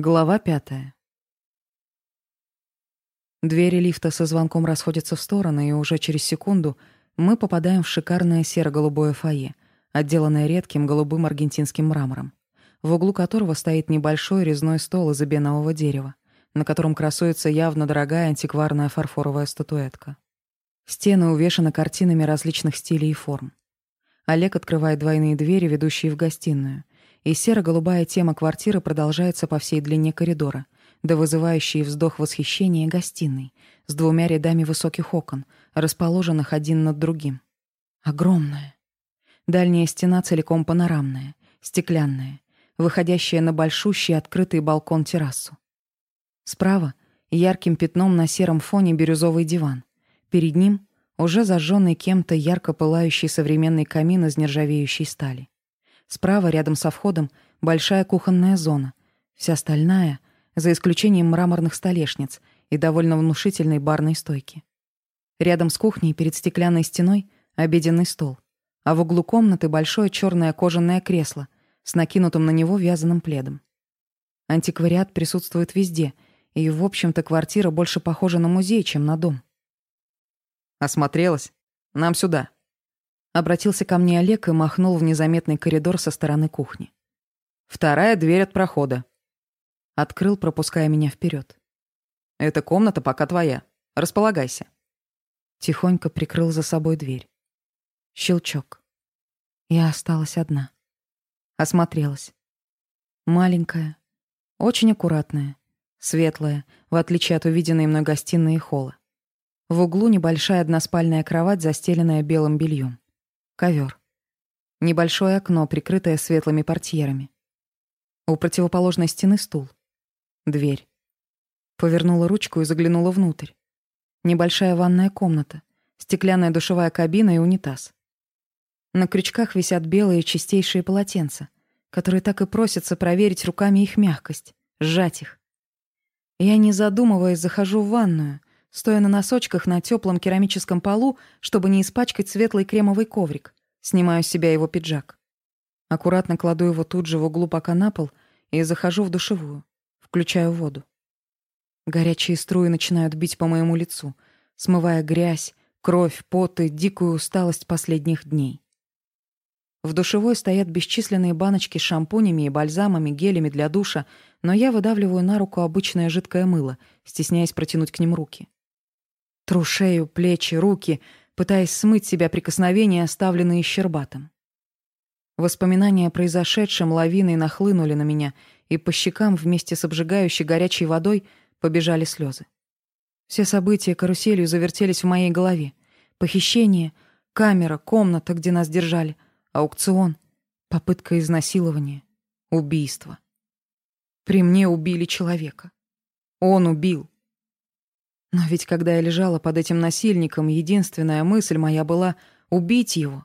Глава пятая. Двери лифта со звонком расходятся в стороны, и уже через секунду мы попадаем в шикарное серо-голубое фойе, отделанное редким голубым аргентинским мрамором, в углу которого стоит небольшой резной стол из обенового дерева, на котором красуется явно дорогая антикварная фарфоровая статуэтка. Стены увешаны картинами различных стилей и форм. Олег открывает двойные двери, ведущие в гостиную, и серо-голубая тема квартиры продолжается по всей длине коридора, до вызывающей вздох восхищения гостиной с двумя рядами высоких окон, расположенных один над другим. Огромная. Дальняя стена целиком панорамная, стеклянная, выходящая на большущий открытый балкон-террасу. Справа ярким пятном на сером фоне бирюзовый диван. Перед ним уже зажженный кем-то ярко пылающий современный камин из нержавеющей стали. Справа, рядом со входом, большая кухонная зона. Вся стальная, за исключением мраморных столешниц и довольно внушительной барной стойки. Рядом с кухней, перед стеклянной стеной, обеденный стол. А в углу комнаты большое черное кожаное кресло с накинутым на него вязаным пледом. Антиквариат присутствует везде, и, в общем-то, квартира больше похожа на музей, чем на дом. «Осмотрелась? Нам сюда», Обратился ко мне Олег и махнул в незаметный коридор со стороны кухни. «Вторая дверь от прохода». Открыл, пропуская меня вперед. «Эта комната пока твоя. Располагайся». Тихонько прикрыл за собой дверь. Щелчок. Я осталась одна. Осмотрелась. Маленькая, очень аккуратная, светлая, в отличие от увиденной мной гостиной и холла. В углу небольшая односпальная кровать, застеленная белым бельем. Ковер. Небольшое окно, прикрытое светлыми портьерами. У противоположной стены стул. Дверь. Повернула ручку и заглянула внутрь. Небольшая ванная комната, стеклянная душевая кабина и унитаз. На крючках висят белые чистейшие полотенца, которые так и просятся проверить руками их мягкость, сжать их. Я, не задумываясь, захожу в ванную, стоя на носочках на теплом керамическом полу, чтобы не испачкать светлый кремовый коврик. Снимаю с себя его пиджак. Аккуратно кладу его тут же в углу пока на пол и захожу в душевую. Включаю воду. Горячие струи начинают бить по моему лицу, смывая грязь, кровь, пот и дикую усталость последних дней. В душевой стоят бесчисленные баночки с шампунями и бальзамами, гелями для душа, но я выдавливаю на руку обычное жидкое мыло, стесняясь протянуть к ним руки. Тру шею, плечи, руки, пытаясь смыть себя прикосновения, оставленные Щербатом. Воспоминания о произошедшем лавиной нахлынули на меня, и по щекам вместе с обжигающей горячей водой побежали слезы. Все события каруселью завертелись в моей голове. Похищение, камера, комната, где нас держали, аукцион, попытка изнасилования, убийство. При мне убили человека. Он убил. Но ведь когда я лежала под этим насильником, единственная мысль моя была убить его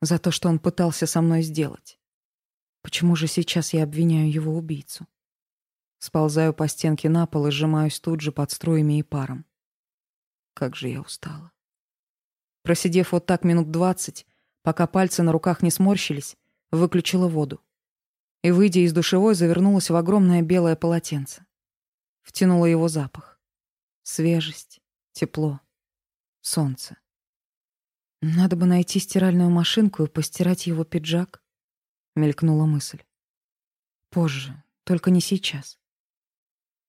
за то, что он пытался со мной сделать. Почему же сейчас я обвиняю его убийцу? Сползаю по стенке на пол и сжимаюсь тут же под струями и паром. Как же я устала. Просидев вот так минут двадцать, пока пальцы на руках не сморщились, выключила воду. И, выйдя из душевой, завернулась в огромное белое полотенце. Втянула его запах. Свежесть, тепло, солнце. Надо бы найти стиральную машинку и постирать его пиджак, мелькнула мысль. Позже, только не сейчас.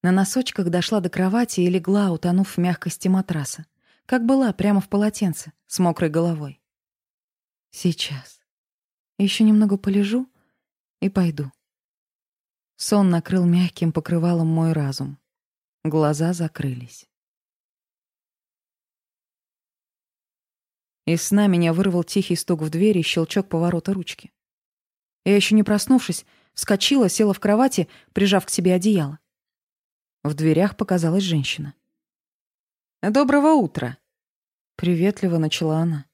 На носочках дошла до кровати и легла, утонув в мягкости матраса, как была, прямо в полотенце, с мокрой головой. Сейчас. Еще немного полежу и пойду. Сон накрыл мягким покрывалом мой разум. Глаза закрылись. Из сна меня вырвал тихий стук в двери и щелчок поворота ручки. Я еще не проснувшись, вскочила, села в кровати, прижав к себе одеяло. В дверях показалась женщина. «Доброго утра!» Приветливо начала она.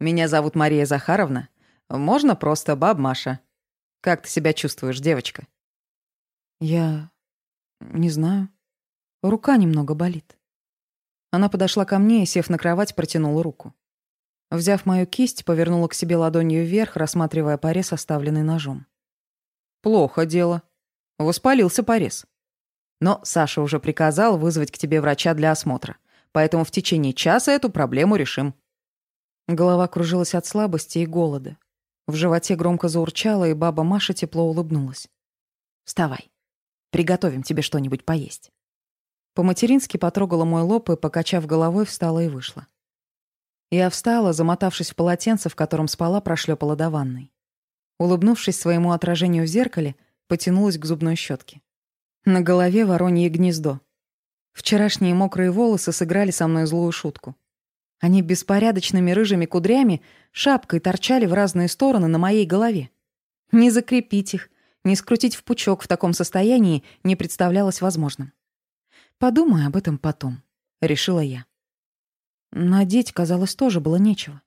«Меня зовут Мария Захаровна. Можно просто баб Маша. Как ты себя чувствуешь, девочка?» «Я... не знаю. Рука немного болит». Она подошла ко мне и, сев на кровать, протянула руку. Взяв мою кисть, повернула к себе ладонью вверх, рассматривая порез, оставленный ножом. «Плохо дело», — Воспалился порез. Но Саша уже приказал вызвать к тебе врача для осмотра. Поэтому в течение часа эту проблему решим. Голова кружилась от слабости и голода. В животе громко заурчало, и баба Маша тепло улыбнулась. «Вставай. Приготовим тебе что-нибудь поесть». По-матерински потрогала мой лоб и, покачав головой, встала и вышла. Я встала, замотавшись в полотенце, в котором спала, прошлепала до ванной. Улыбнувшись своему отражению в зеркале, потянулась к зубной щетке. На голове воронье гнездо. Вчерашние мокрые волосы сыграли со мной злую шутку. Они беспорядочными рыжими кудрями шапкой торчали в разные стороны на моей голове. Не закрепить их, не скрутить в пучок в таком состоянии не представлялось возможным. Подумай об этом потом, решила я. Надеть, казалось, тоже было нечего.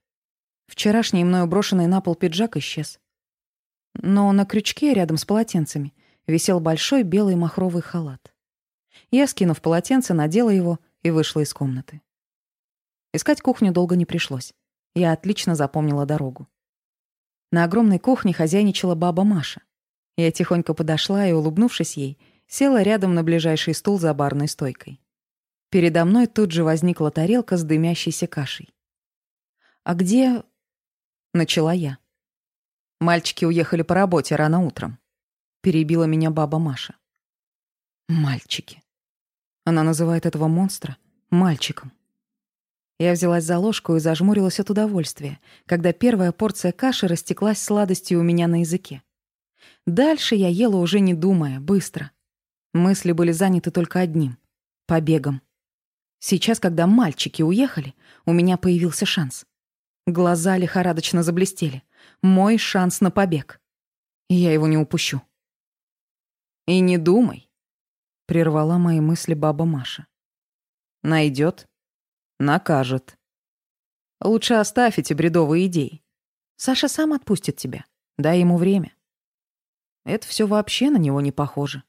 Вчерашний мною брошенный на пол пиджак исчез. Но на крючке рядом с полотенцами висел большой белый махровый халат. Я, скинув полотенце, надела его и вышла из комнаты. Искать кухню долго не пришлось. Я отлично запомнила дорогу. На огромной кухне хозяйничала баба Маша. Я тихонько подошла и, улыбнувшись ей, села рядом на ближайший стул за барной стойкой. Передо мной тут же возникла тарелка с дымящейся кашей. «А где...» — начала я. «Мальчики уехали по работе рано утром», — перебила меня баба Маша. «Мальчики». Она называет этого монстра мальчиком. Я взялась за ложку и зажмурилась от удовольствия, когда первая порция каши растеклась сладостью у меня на языке. Дальше я ела уже не думая, быстро. Мысли были заняты только одним — побегом. Сейчас, когда мальчики уехали, у меня появился шанс. Глаза лихорадочно заблестели. Мой шанс на побег. Я его не упущу. «И не думай», — прервала мои мысли баба Маша. «Найдет, накажет. Лучше оставь эти бредовые идеи. Саша сам отпустит тебя. Дай ему время. Это все вообще на него не похоже.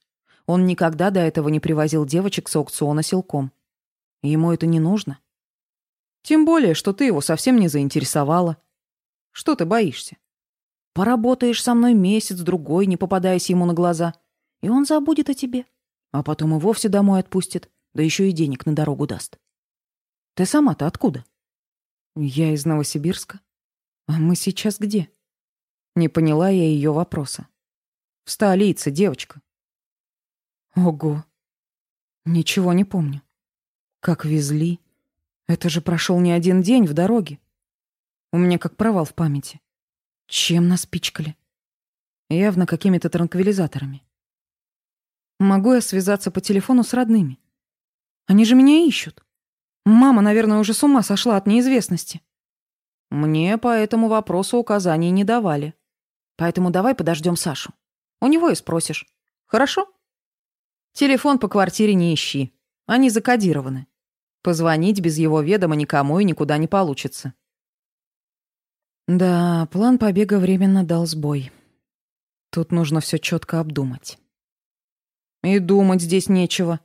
Он никогда до этого не привозил девочек с аукциона силком. Ему это не нужно. Тем более, что ты его совсем не заинтересовала. Что ты боишься? Поработаешь со мной месяц-другой, не попадаясь ему на глаза, и он забудет о тебе. А потом и вовсе домой отпустит, да еще и денег на дорогу даст. Ты сама-то откуда? Я из Новосибирска. А мы сейчас где? Не поняла я ее вопроса. В столице, девочка. Ого. Ничего не помню. Как везли. Это же прошел не один день в дороге. У меня как провал в памяти. Чем нас пичкали? Явно какими-то транквилизаторами. Могу я связаться по телефону с родными? Они же меня ищут. Мама, наверное, уже с ума сошла от неизвестности. Мне по этому вопросу указаний не давали. Поэтому давай подождем Сашу. У него и спросишь. Хорошо? Телефон по квартире не ищи. Они закодированы. Позвонить без его ведома никому и никуда не получится. Да, план побега временно дал сбой. Тут нужно все четко обдумать. И думать здесь нечего.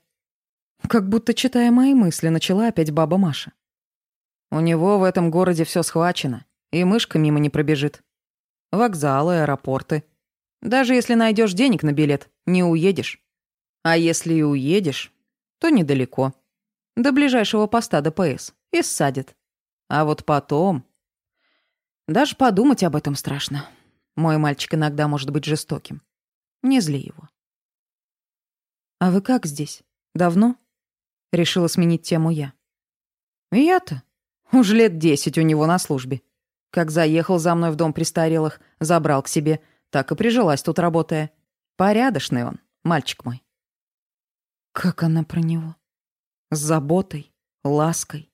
Как будто, читая мои мысли, начала опять баба Маша. У него в этом городе все схвачено, и мышка мимо не пробежит. Вокзалы, аэропорты. Даже если найдешь денег на билет, не уедешь. А если и уедешь, то недалеко. До ближайшего поста ДПС. И ссадят. А вот потом... Даже подумать об этом страшно. Мой мальчик иногда может быть жестоким. Не зли его. «А вы как здесь? Давно?» Решила сменить тему я. «Я-то? Уж лет десять у него на службе. Как заехал за мной в дом престарелых, забрал к себе, так и прижилась тут, работая. Порядочный он, мальчик мой». Как она про него? С заботой, лаской.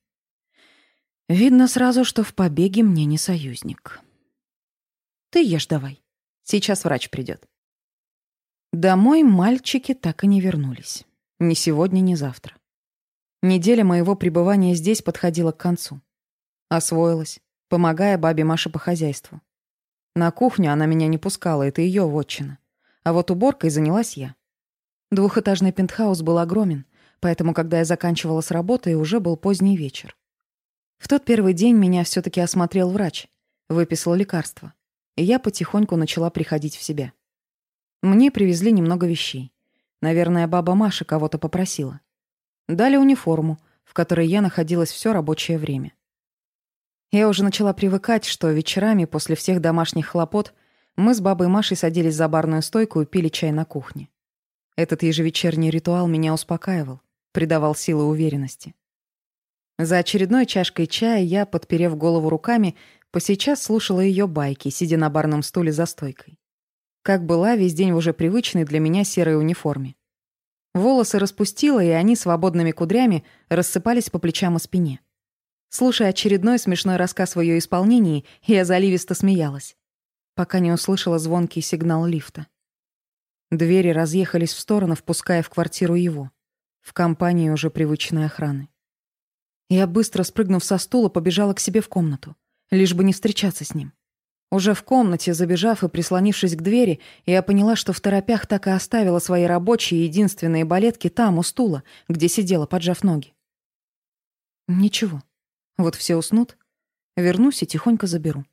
Видно сразу, что в побеге мне не союзник. Ты ешь давай. Сейчас врач придет. Домой мальчики так и не вернулись. Ни сегодня, ни завтра. Неделя моего пребывания здесь подходила к концу. Освоилась, помогая бабе Маше по хозяйству. На кухню она меня не пускала, это ее вотчина. А вот уборкой занялась я. Двухэтажный пентхаус был огромен, поэтому, когда я заканчивала с работой, уже был поздний вечер. В тот первый день меня все таки осмотрел врач, выписал лекарства, и я потихоньку начала приходить в себя. Мне привезли немного вещей. Наверное, баба Маша кого-то попросила. Дали униформу, в которой я находилась все рабочее время. Я уже начала привыкать, что вечерами после всех домашних хлопот мы с бабой Машей садились за барную стойку и пили чай на кухне. Этот ежевечерний ритуал меня успокаивал, придавал силы уверенности. За очередной чашкой чая я, подперев голову руками, по сейчас слушала ее байки, сидя на барном стуле за стойкой. Как была весь день в уже привычной для меня серой униформе. Волосы распустила, и они свободными кудрями рассыпались по плечам и спине. Слушая очередной смешной рассказ в ее исполнении, я заливисто смеялась, пока не услышала звонкий сигнал лифта. Двери разъехались в стороны, впуская в квартиру его, в компании уже привычной охраны. Я, быстро спрыгнув со стула, побежала к себе в комнату, лишь бы не встречаться с ним. Уже в комнате, забежав и прислонившись к двери, я поняла, что в торопях так и оставила свои рабочие единственные балетки там, у стула, где сидела, поджав ноги. Ничего. Вот все уснут, вернусь и тихонько заберу.